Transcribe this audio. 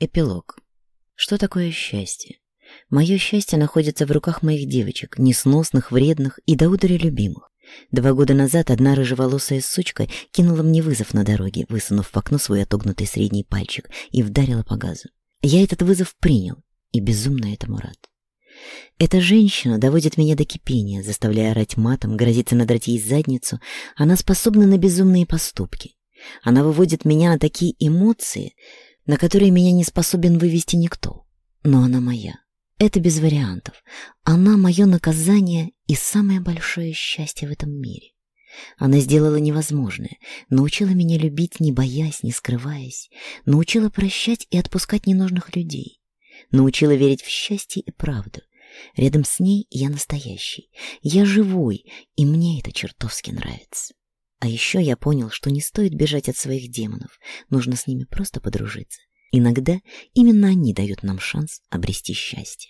Эпилог. Что такое счастье? Мое счастье находится в руках моих девочек, несносных, вредных и до удара любимых. Два года назад одна рыжеволосая сучка кинула мне вызов на дороге, высунув в окно свой отогнутый средний пальчик и вдарила по газу. Я этот вызов принял и безумно этому рад. Эта женщина доводит меня до кипения, заставляя орать матом, грозится надрать ей задницу. Она способна на безумные поступки. Она выводит меня на такие эмоции, на которые меня не способен вывести никто. Но она моя. Это без вариантов. Она мое наказание и самое большое счастье в этом мире. Она сделала невозможное, научила меня любить, не боясь, не скрываясь, научила прощать и отпускать ненужных людей, научила верить в счастье и правду. Рядом с ней я настоящий, я живой, и мне это чертовски нравится. А еще я понял, что не стоит бежать от своих демонов, нужно с ними просто подружиться. Иногда именно они дают нам шанс обрести счастье.